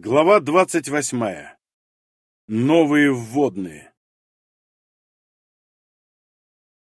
Глава двадцать восьмая. Новые вводные.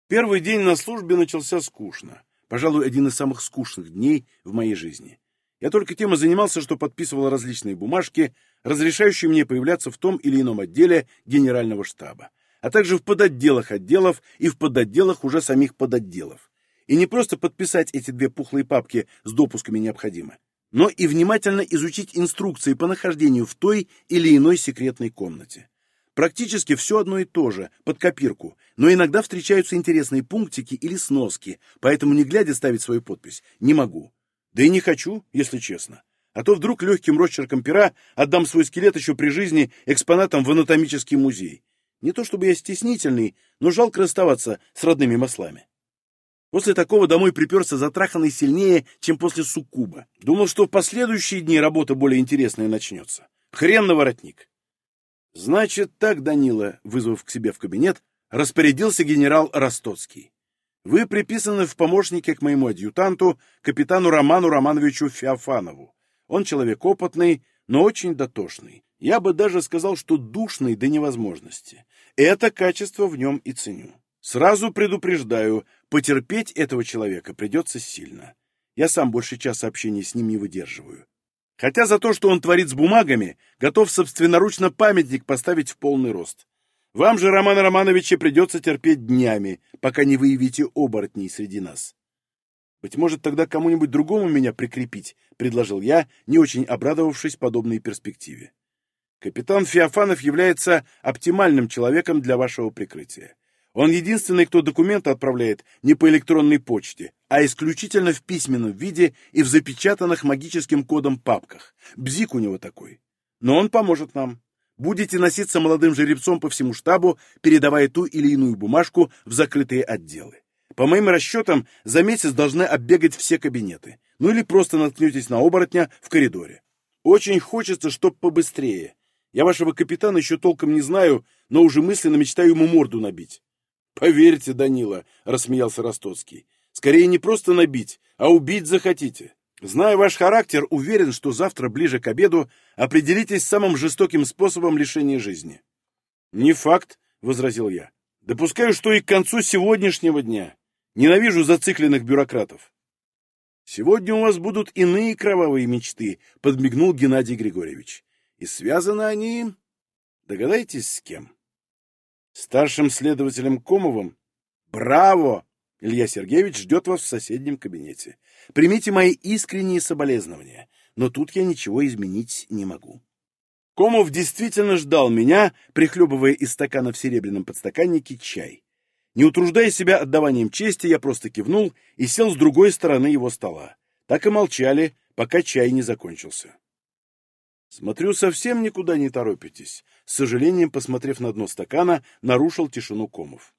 Первый день на службе начался скучно. Пожалуй, один из самых скучных дней в моей жизни. Я только тем и занимался, что подписывал различные бумажки, разрешающие мне появляться в том или ином отделе генерального штаба, а также в подотделах отделов и в подотделах уже самих подотделов. И не просто подписать эти две пухлые папки с допусками необходимо, но и внимательно изучить инструкции по нахождению в той или иной секретной комнате. Практически все одно и то же, под копирку, но иногда встречаются интересные пунктики или сноски, поэтому не глядя ставить свою подпись не могу. Да и не хочу, если честно. А то вдруг легким росчерком пера отдам свой скелет еще при жизни экспонатам в анатомический музей. Не то чтобы я стеснительный, но жалко расставаться с родными маслами. После такого домой приперся затраханный сильнее, чем после суккуба. Думал, что в последующие дни работа более интересная начнется. Хрен на воротник. Значит так, Данила, вызвав к себе в кабинет, распорядился генерал Ростоцкий. Вы приписаны в помощники к моему адъютанту, капитану Роману Романовичу Феофанову. Он человек опытный, но очень дотошный. Я бы даже сказал, что душный до невозможности. Это качество в нем и ценю. Сразу предупреждаю, потерпеть этого человека придется сильно. Я сам больше часа общения с ним не выдерживаю. Хотя за то, что он творит с бумагами, готов собственноручно памятник поставить в полный рост. Вам же, Роман Романович, придется терпеть днями, пока не выявите оборотней среди нас. Быть может, тогда кому-нибудь другому меня прикрепить, предложил я, не очень обрадовавшись подобной перспективе. Капитан Феофанов является оптимальным человеком для вашего прикрытия. Он единственный, кто документы отправляет не по электронной почте, а исключительно в письменном виде и в запечатанных магическим кодом папках. Бзик у него такой. Но он поможет нам. Будете носиться молодым жеребцом по всему штабу, передавая ту или иную бумажку в закрытые отделы. По моим расчетам, за месяц должны оббегать все кабинеты. Ну или просто наткнетесь на оборотня в коридоре. Очень хочется, чтоб побыстрее. Я вашего капитана еще толком не знаю, но уже мысленно мечтаю ему морду набить. Поверьте, Данила, рассмеялся Ростоцкий. Скорее не просто набить, а убить захотите. Зная ваш характер, уверен, что завтра ближе к обеду определитесь самым жестоким способом лишения жизни. Не факт, возразил я. Допускаю, что и к концу сегодняшнего дня. Ненавижу зацикленных бюрократов. Сегодня у вас будут иные кровавые мечты, подмигнул Геннадий Григорьевич. И связаны они, догадаетесь, с кем? Старшим следователем Комовым? Браво! Илья Сергеевич ждет вас в соседнем кабинете. Примите мои искренние соболезнования, но тут я ничего изменить не могу. Комов действительно ждал меня, прихлебывая из стакана в серебряном подстаканнике чай. Не утруждая себя отдаванием чести, я просто кивнул и сел с другой стороны его стола. Так и молчали, пока чай не закончился. Смотрю, совсем никуда не торопитесь. С сожалением, посмотрев на дно стакана, нарушил тишину комов.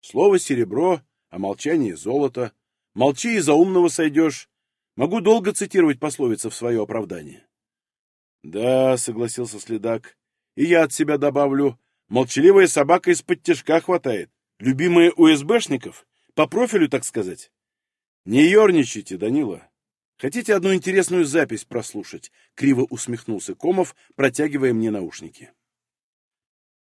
Слово серебро, а молчание золото. Молчи, и за умного сойдешь. Могу долго цитировать пословицы в свое оправдание. Да, согласился следак. И я от себя добавлю. Молчаливая собака из-под тяжка хватает. Любимые УСБшников? По профилю, так сказать. Не ерничайте, Данила. Хотите одну интересную запись прослушать? Криво усмехнулся Комов, протягивая мне наушники.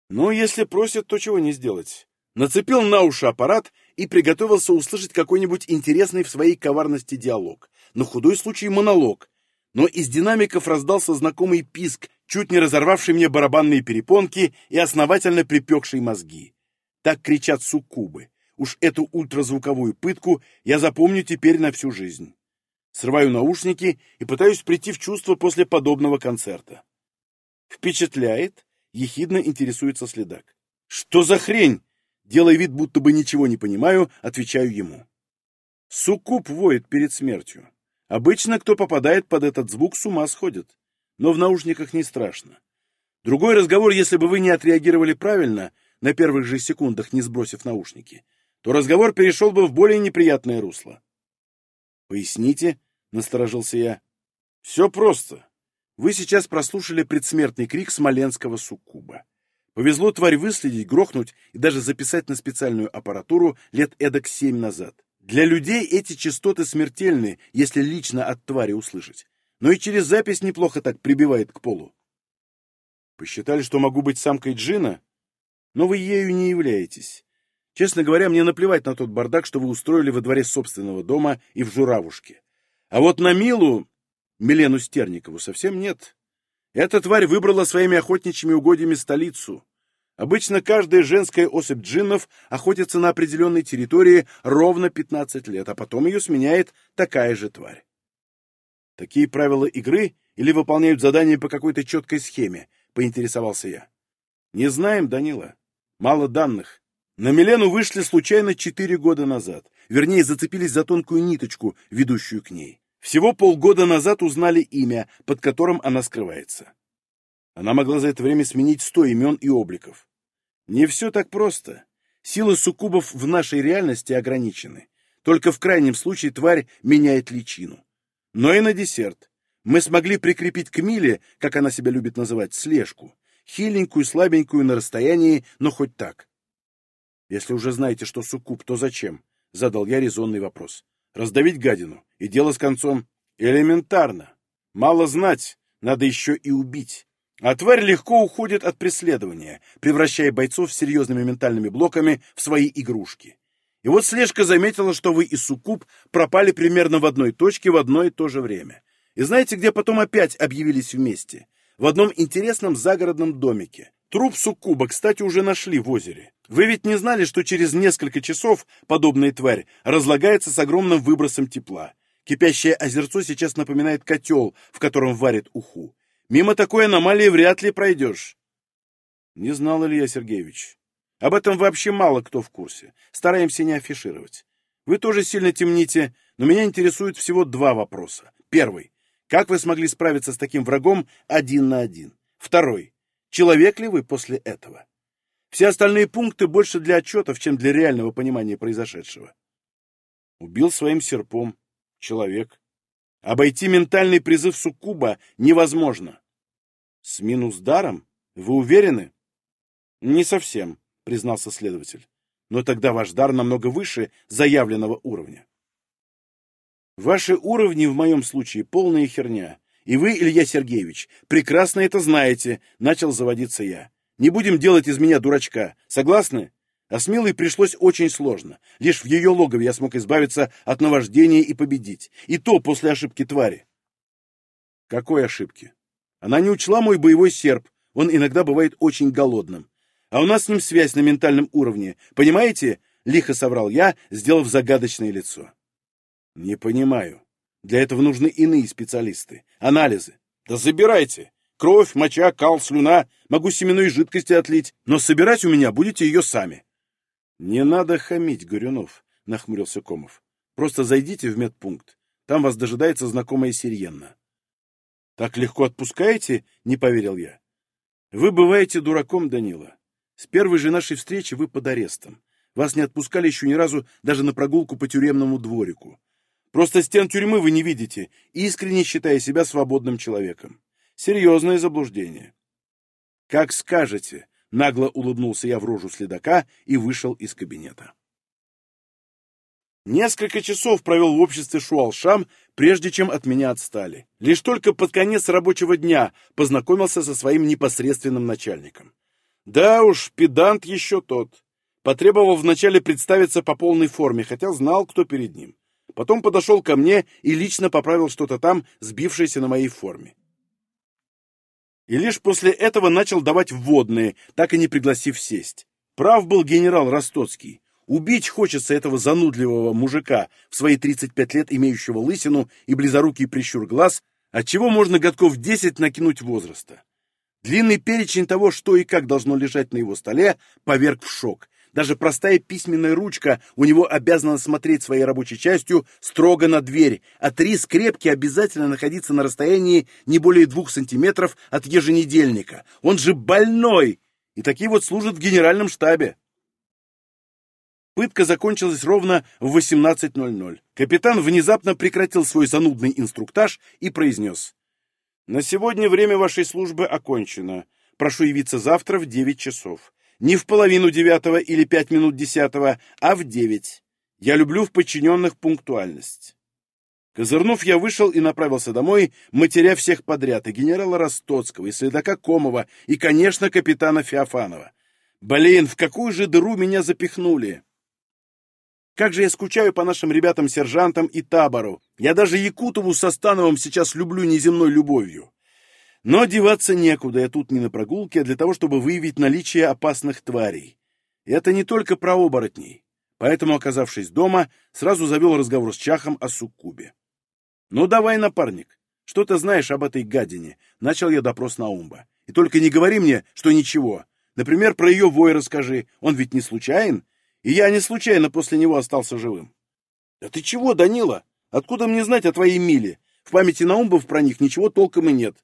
Ну, если просят, то чего не сделать. Нацепил на уши аппарат и приготовился услышать какой-нибудь интересный в своей коварности диалог. На худой случай монолог. Но из динамиков раздался знакомый писк, чуть не разорвавший мне барабанные перепонки и основательно припекший мозги. Так кричат суккубы. Уж эту ультразвуковую пытку я запомню теперь на всю жизнь. Срываю наушники и пытаюсь прийти в чувство после подобного концерта. «Впечатляет?» — ехидно интересуется следак. «Что за хрень?» Делая вид, будто бы ничего не понимаю, отвечаю ему. Суккуб воет перед смертью. Обычно, кто попадает под этот звук, с ума сходит. Но в наушниках не страшно. Другой разговор, если бы вы не отреагировали правильно, на первых же секундах не сбросив наушники, то разговор перешел бы в более неприятное русло. «Поясните», — насторожился я. «Все просто. Вы сейчас прослушали предсмертный крик смоленского суккуба. Повезло тварь выследить, грохнуть и даже записать на специальную аппаратуру лет эдак семь назад. Для людей эти частоты смертельны, если лично от твари услышать. но и через запись неплохо так прибивает к полу. Посчитали, что могу быть самкой Джина? Но вы ею не являетесь. Честно говоря, мне наплевать на тот бардак, что вы устроили во дворе собственного дома и в Журавушке. А вот на Милу, Милену Стерникову, совсем нет. Эта тварь выбрала своими охотничьими угодьями столицу. Обычно каждая женская особь джиннов охотится на определенной территории ровно 15 лет, а потом ее сменяет такая же тварь. Такие правила игры или выполняют задания по какой-то четкой схеме, поинтересовался я. Не знаем, Данила. Мало данных. На Милену вышли случайно четыре года назад. Вернее, зацепились за тонкую ниточку, ведущую к ней. Всего полгода назад узнали имя, под которым она скрывается. Она могла за это время сменить сто имен и обликов. Не все так просто. Силы суккубов в нашей реальности ограничены. Только в крайнем случае тварь меняет личину. Но и на десерт. Мы смогли прикрепить к Миле, как она себя любит называть, слежку. Хиленькую, слабенькую на расстоянии, но хоть так. Если уже знаете, что суккуб, то зачем? Задал я резонный вопрос. Раздавить гадину. И дело с концом. Элементарно. Мало знать, надо еще и убить. А тварь легко уходит от преследования, превращая бойцов серьезными ментальными блоками в свои игрушки. И вот слежка заметила, что вы и Суккуб пропали примерно в одной точке в одно и то же время. И знаете, где потом опять объявились вместе? В одном интересном загородном домике. Труп Суккуба, кстати, уже нашли в озере. Вы ведь не знали, что через несколько часов подобная тварь разлагается с огромным выбросом тепла. Кипящее озерцо сейчас напоминает котел, в котором варят уху. Мимо такой аномалии вряд ли пройдешь. Не знал Илья Сергеевич. Об этом вообще мало кто в курсе. Стараемся не афишировать. Вы тоже сильно темните, но меня интересует всего два вопроса. Первый. Как вы смогли справиться с таким врагом один на один? Второй. Человек ли вы после этого? Все остальные пункты больше для отчетов, чем для реального понимания произошедшего. Убил своим серпом. Человек. Обойти ментальный призыв суккуба невозможно. С минус даром? Вы уверены? Не совсем признался следователь. Но тогда ваш дар намного выше заявленного уровня. Ваши уровни в моем случае полная херня. И вы, Илья Сергеевич, прекрасно это знаете, начал заводиться я. Не будем делать из меня дурачка. Согласны? А с Милой пришлось очень сложно. Лишь в ее логове я смог избавиться от наваждения и победить. И то после ошибки твари. Какой ошибки? Она не учла мой боевой серп. Он иногда бывает очень голодным. А у нас с ним связь на ментальном уровне. Понимаете? Лихо соврал я, сделав загадочное лицо. Не понимаю. Для этого нужны иные специалисты. Анализы. Да забирайте. Кровь, моча, кал, слюна. Могу семенной жидкости отлить. Но собирать у меня будете ее сами. Не надо хамить, Горюнов, нахмурился Комов. Просто зайдите в медпункт. Там вас дожидается знакомая Сиренна. Так легко отпускаете? Не поверил я. Вы бываете дураком, Данила. С первой же нашей встречи вы под арестом. Вас не отпускали еще ни разу даже на прогулку по тюремному дворику. Просто стен тюрьмы вы не видите, искренне считая себя свободным человеком. Серьезное заблуждение. Как скажете, нагло улыбнулся я в рожу следака и вышел из кабинета. Несколько часов провел в обществе Шуалшам, прежде чем от меня отстали. Лишь только под конец рабочего дня познакомился со своим непосредственным начальником. Да уж, педант еще тот. Потребовал вначале представиться по полной форме, хотя знал, кто перед ним. Потом подошел ко мне и лично поправил что-то там, сбившееся на моей форме. И лишь после этого начал давать вводные, так и не пригласив сесть. Прав был генерал Ростоцкий. Убить хочется этого занудливого мужика, в свои 35 лет имеющего лысину и близорукий прищур глаз, отчего можно годков 10 накинуть возраста. Длинный перечень того, что и как должно лежать на его столе, поверг в шок. Даже простая письменная ручка у него обязана смотреть своей рабочей частью строго на дверь, а три скрепки обязательно находиться на расстоянии не более двух сантиметров от еженедельника. Он же больной! И такие вот служат в генеральном штабе. Пытка закончилась ровно в 18.00. Капитан внезапно прекратил свой занудный инструктаж и произнес. На сегодня время вашей службы окончено. Прошу явиться завтра в девять часов. Не в половину девятого или пять минут десятого, а в девять. Я люблю в подчиненных пунктуальность. Козырнув, я вышел и направился домой, матеря всех подряд, и генерала Ростоцкого, и следака Комова, и, конечно, капитана Феофанова. Блин, в какую же дыру меня запихнули! Как же я скучаю по нашим ребятам-сержантам и табору. Я даже Якутову со Становым сейчас люблю неземной любовью. Но деваться некуда, я тут не на прогулке, а для того, чтобы выявить наличие опасных тварей. И это не только про оборотней. Поэтому, оказавшись дома, сразу завел разговор с Чахом о суккубе. «Ну давай, напарник, что ты знаешь об этой гадине?» Начал я допрос Наумба. «И только не говори мне, что ничего. Например, про ее вой расскажи. Он ведь не случайен? И я не случайно после него остался живым». «Да ты чего, Данила? Откуда мне знать о твоей Миле? В памяти Наумбов про них ничего толком и нет».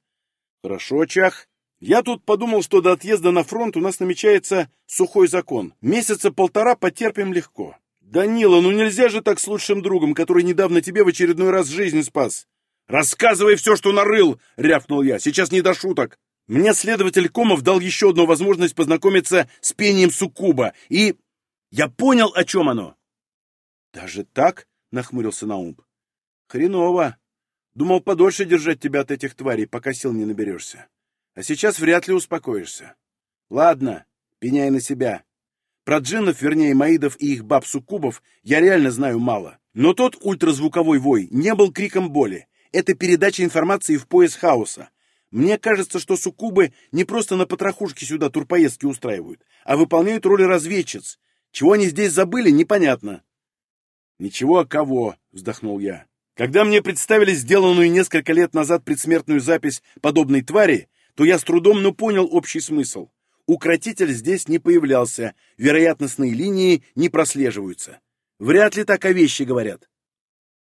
«Хорошо, Чах. Я тут подумал, что до отъезда на фронт у нас намечается сухой закон. Месяца полтора потерпим легко. «Данила, ну нельзя же так с лучшим другом, который недавно тебе в очередной раз жизнь спас!» «Рассказывай все, что нарыл!» — рявкнул я. «Сейчас не до шуток!» Мне следователь Комов дал еще одну возможность познакомиться с пением суккуба, и... Я понял, о чем оно. «Даже так?» — нахмурился Наумб. «Хреново. Думал подольше держать тебя от этих тварей, пока сил не наберешься. А сейчас вряд ли успокоишься. Ладно, пеняй на себя. Про джиннов, вернее, маидов и их баб-суккубов я реально знаю мало. Но тот ультразвуковой вой не был криком боли. Это передача информации в пояс хаоса. Мне кажется, что суккубы не просто на потрохушке сюда турпоездки устраивают, а выполняют роль разведчиц. Чего они здесь забыли, непонятно. «Ничего, а кого?» — вздохнул я. «Когда мне представили сделанную несколько лет назад предсмертную запись подобной твари, то я с трудом, но понял общий смысл. Укротитель здесь не появлялся, вероятностные линии не прослеживаются. Вряд ли так о вещи говорят.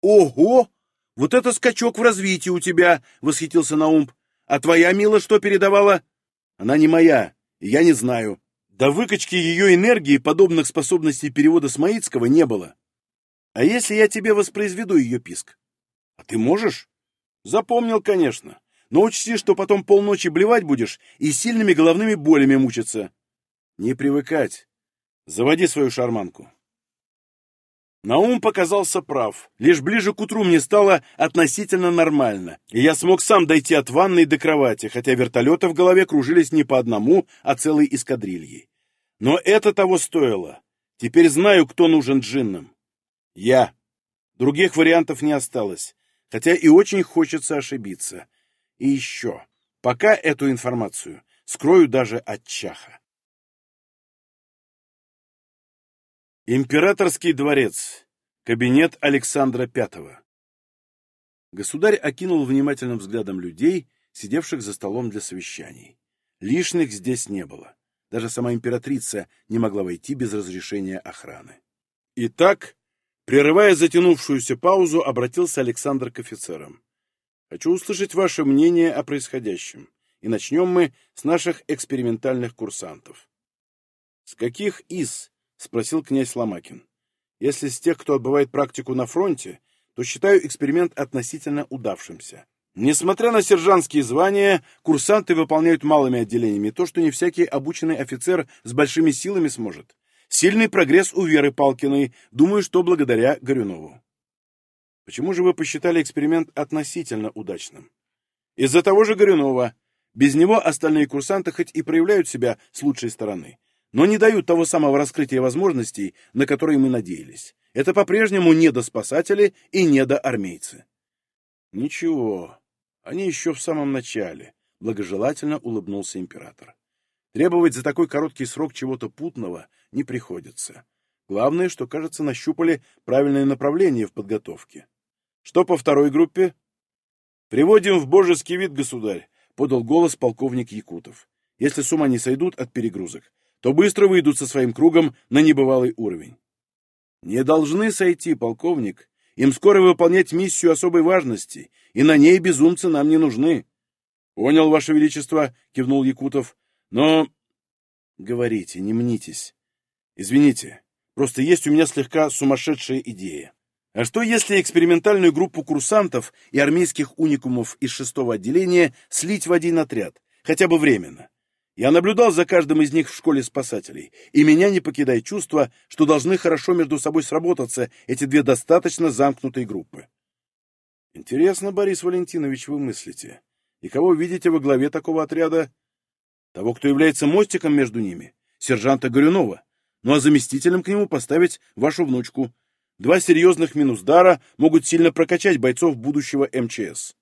«Ого! Вот это скачок в развитии у тебя!» — восхитился Наумб. «А твоя Мила что передавала?» «Она не моя, я не знаю. До выкачки ее энергии подобных способностей перевода с Маицкого не было. А если я тебе воспроизведу ее писк? А ты можешь? Запомнил, конечно. Но учти, что потом полночи блевать будешь и сильными головными болями мучиться. Не привыкать. Заводи свою шарманку. Наум показался прав. Лишь ближе к утру мне стало относительно нормально, и я смог сам дойти от ванной до кровати, хотя вертолеты в голове кружились не по одному, а целой эскадрильей. Но это того стоило. Теперь знаю, кто нужен джиннам. Я. Других вариантов не осталось, хотя и очень хочется ошибиться. И еще, пока эту информацию скрою даже от Чаха. Императорский дворец. Кабинет Александра V. Государь окинул внимательным взглядом людей, сидевших за столом для совещаний. Лишних здесь не было. Даже сама императрица не могла войти без разрешения охраны. Итак, прерывая затянувшуюся паузу, обратился Александр к офицерам. Хочу услышать ваше мнение о происходящем. И начнем мы с наших экспериментальных курсантов. — С каких из? — спросил князь Ломакин. — Если с тех, кто отбывает практику на фронте, то считаю эксперимент относительно удавшимся. Несмотря на сержантские звания, курсанты выполняют малыми отделениями то, что не всякий обученный офицер с большими силами сможет. Сильный прогресс у Веры Палкиной, думаю, что благодаря Горюнову. Почему же вы посчитали эксперимент относительно удачным? Из-за того же Горюнова. Без него остальные курсанты хоть и проявляют себя с лучшей стороны, но не дают того самого раскрытия возможностей, на которые мы надеялись. Это по-прежнему недоспасатели и недоармейцы. Ничего, они еще в самом начале, благожелательно улыбнулся император. Требовать за такой короткий срок чего-то путного не приходится. Главное, что, кажется, нащупали правильное направление в подготовке. Что по второй группе? Приводим в божеский вид, государь, подал голос полковник Якутов. Если с ума не сойдут от перегрузок, то быстро выйдут со своим кругом на небывалый уровень. Не должны сойти, полковник. Им скоро выполнять миссию особой важности, и на ней безумцы нам не нужны. Понял, Ваше Величество, кивнул Якутов. Но... Говорите, не мнитесь. Извините, просто есть у меня слегка сумасшедшая идея. А что, если экспериментальную группу курсантов и армейских уникумов из шестого отделения слить в один отряд, хотя бы временно? Я наблюдал за каждым из них в школе спасателей, и меня не покидает чувство, что должны хорошо между собой сработаться эти две достаточно замкнутые группы. Интересно, Борис Валентинович, вы мыслите. И кого видите во главе такого отряда? Того, кто является мостиком между ними, сержанта Горюнова. Ну а заместителем к нему поставить вашу внучку. Два серьезных минус-дара могут сильно прокачать бойцов будущего МЧС.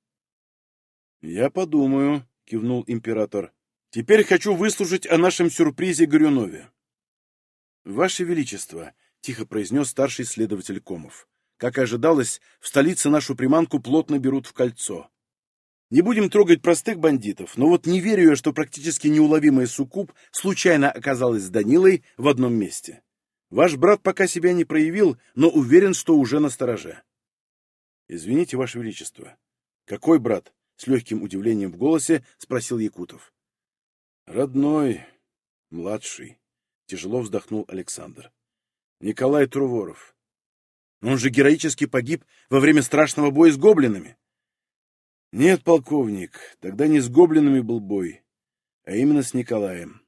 «Я подумаю», — кивнул император. «Теперь хочу выслушать о нашем сюрпризе Горюнове». «Ваше Величество», — тихо произнес старший следователь Комов. «Как и ожидалось, в столице нашу приманку плотно берут в кольцо. Не будем трогать простых бандитов, но вот не верю я, что практически неуловимая суккуб случайно оказалась с Данилой в одном месте. Ваш брат пока себя не проявил, но уверен, что уже на стороже. Извините, Ваше Величество. Какой брат? С легким удивлением в голосе спросил Якутов. Родной, младший. Тяжело вздохнул Александр. Николай Труворов. Он же героически погиб во время страшного боя с гоблинами. Нет, полковник, тогда не с гоблинами был бой, а именно с Николаем.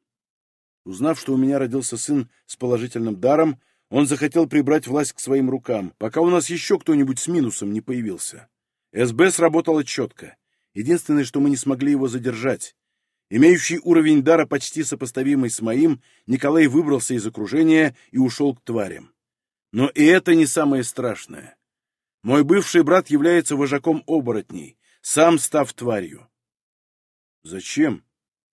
Узнав, что у меня родился сын с положительным даром, он захотел прибрать власть к своим рукам, пока у нас еще кто-нибудь с минусом не появился. СБ сработало четко. Единственное, что мы не смогли его задержать. Имеющий уровень дара почти сопоставимый с моим, Николай выбрался из окружения и ушел к тварям. Но и это не самое страшное. Мой бывший брат является вожаком оборотней, сам став тварью. Зачем?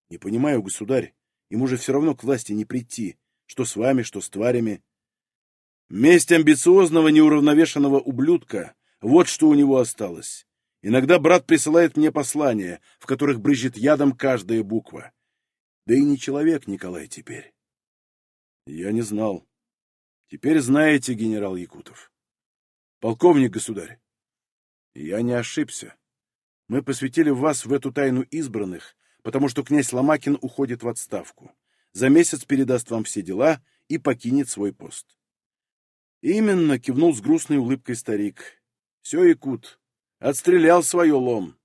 Не понимаю, государь. Ему же все равно к власти не прийти. Что с вами, что с тварями. Месть амбициозного, неуравновешенного ублюдка — вот что у него осталось. Иногда брат присылает мне послания, в которых брызжет ядом каждая буква. Да и не человек Николай теперь. Я не знал. Теперь знаете, генерал Якутов. Полковник, государь, я не ошибся. Мы посвятили вас в эту тайну избранных, потому что князь Ломакин уходит в отставку. За месяц передаст вам все дела и покинет свой пост. Именно, кивнул с грустной улыбкой старик. Все, Якут, отстрелял свое лом.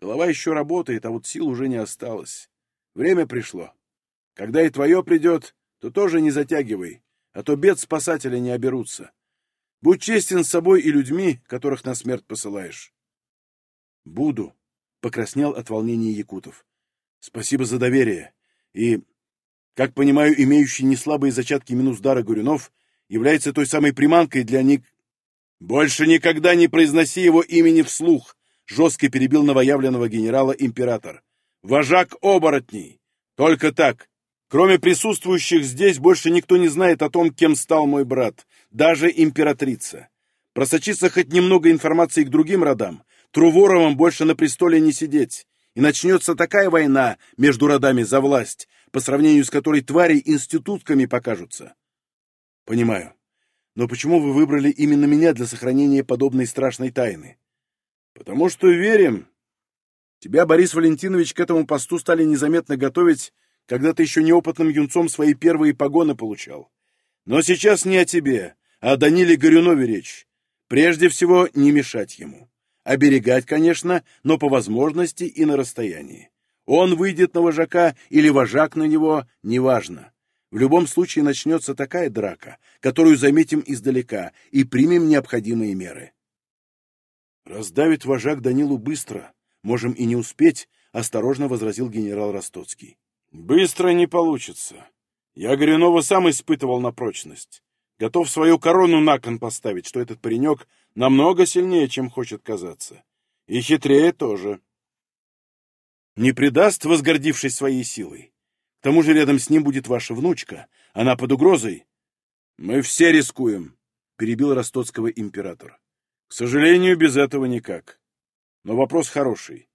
Голова еще работает, а вот сил уже не осталось. Время пришло. Когда и твое придет, то тоже не затягивай, а то бед спасателя не оберутся. Будь честен с собой и людьми, которых на смерть посылаешь. Буду, покраснел от волнения Якутов. Спасибо за доверие. И, как понимаю, имеющий неслабые зачатки минус дара Гурюнов является той самой приманкой для Ник... Больше никогда не произноси его имени вслух, жестко перебил новоявленного генерала император. Вожак оборотней. Только так. Кроме присутствующих здесь, больше никто не знает о том, кем стал мой брат, даже императрица. Просочиться хоть немного информации к другим родам, Труворовым больше на престоле не сидеть, и начнется такая война между родами за власть, по сравнению с которой твари институтками покажутся. Понимаю. Но почему вы выбрали именно меня для сохранения подобной страшной тайны? Потому что верим. Тебя, Борис Валентинович, к этому посту стали незаметно готовить, когда ты еще неопытным юнцом свои первые погоны получал. Но сейчас не о тебе, а о Даниле Горюнове речь. Прежде всего, не мешать ему. Оберегать, конечно, но по возможности и на расстоянии. Он выйдет на вожака или вожак на него, неважно. В любом случае начнется такая драка, которую заметим издалека и примем необходимые меры. Раздавит вожак Данилу быстро. Можем и не успеть, осторожно возразил генерал Ростоцкий. Быстро не получится. Я Горюнова сам испытывал на прочность. Готов свою корону на кон поставить, что этот паренек намного сильнее, чем хочет казаться. И хитрее тоже. Не предаст, возгордившись своей силой. К тому же рядом с ним будет ваша внучка. Она под угрозой. Мы все рискуем, — перебил Ростоцкого император. К сожалению, без этого никак. Но вопрос хороший.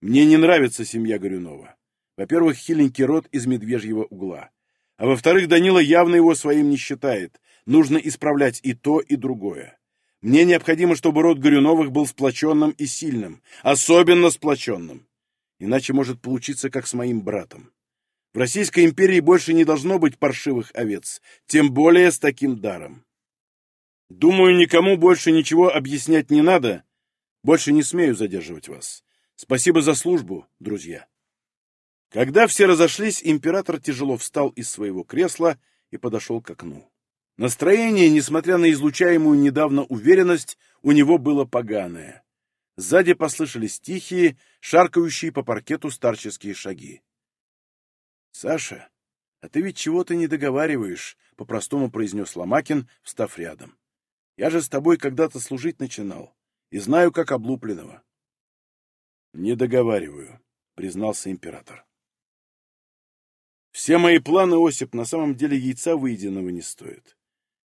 Мне не нравится семья Горюнова. Во-первых, хиленький род из медвежьего угла. А во-вторых, Данила явно его своим не считает. Нужно исправлять и то, и другое. Мне необходимо, чтобы род Горюновых был сплоченным и сильным, особенно сплоченным. Иначе может получиться, как с моим братом. В Российской империи больше не должно быть паршивых овец, тем более с таким даром. Думаю, никому больше ничего объяснять не надо. Больше не смею задерживать вас. Спасибо за службу, друзья. Когда все разошлись, император тяжело встал из своего кресла и подошел к окну. Настроение, несмотря на излучаемую недавно уверенность, у него было поганое. Сзади послышались тихие, шаркающие по паркету старческие шаги. «Саша, а ты ведь чего-то не договариваешь», — по-простому произнес Ломакин, встав рядом. «Я же с тобой когда-то служить начинал и знаю, как облупленного». «Не договариваю», — признался император. «Все мои планы, Осип, на самом деле яйца выеденного не стоят.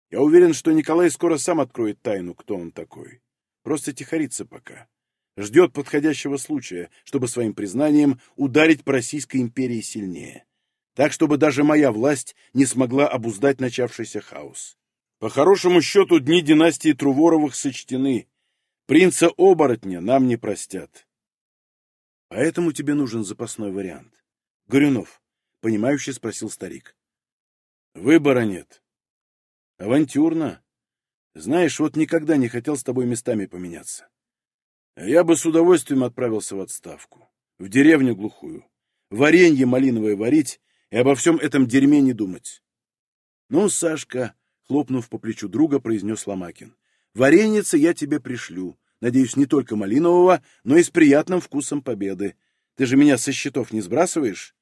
Я уверен, что Николай скоро сам откроет тайну, кто он такой. Просто тихорится пока. Ждет подходящего случая, чтобы своим признанием ударить по Российской империи сильнее. Так, чтобы даже моя власть не смогла обуздать начавшийся хаос. По хорошему счету, дни династии Труворовых сочтены. Принца-оборотня нам не простят. Поэтому тебе нужен запасной вариант. Горюнов, понимающе спросил старик. Выбора нет. Авантюрно. Знаешь, вот никогда не хотел с тобой местами поменяться. Я бы с удовольствием отправился в отставку. В деревню глухую. Варенье малиновое варить и обо всем этом дерьме не думать. Ну, Сашка, хлопнув по плечу друга, произнес Ломакин. Вареница я тебе пришлю. Надеюсь, не только малинового, но и с приятным вкусом победы. Ты же меня со счетов не сбрасываешь?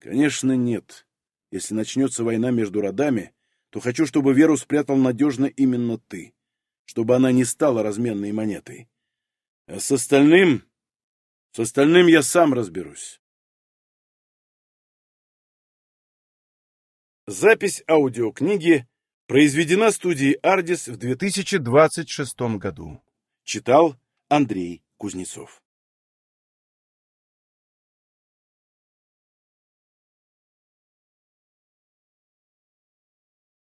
Конечно, нет. Если начнется война между родами, то хочу, чтобы Веру спрятал надежно именно ты, чтобы она не стала разменной монетой. А с остальным... С остальным я сам разберусь. Запись аудиокниги произведена студией «Ардис» в 2026 году. Читал Андрей Кузнецов.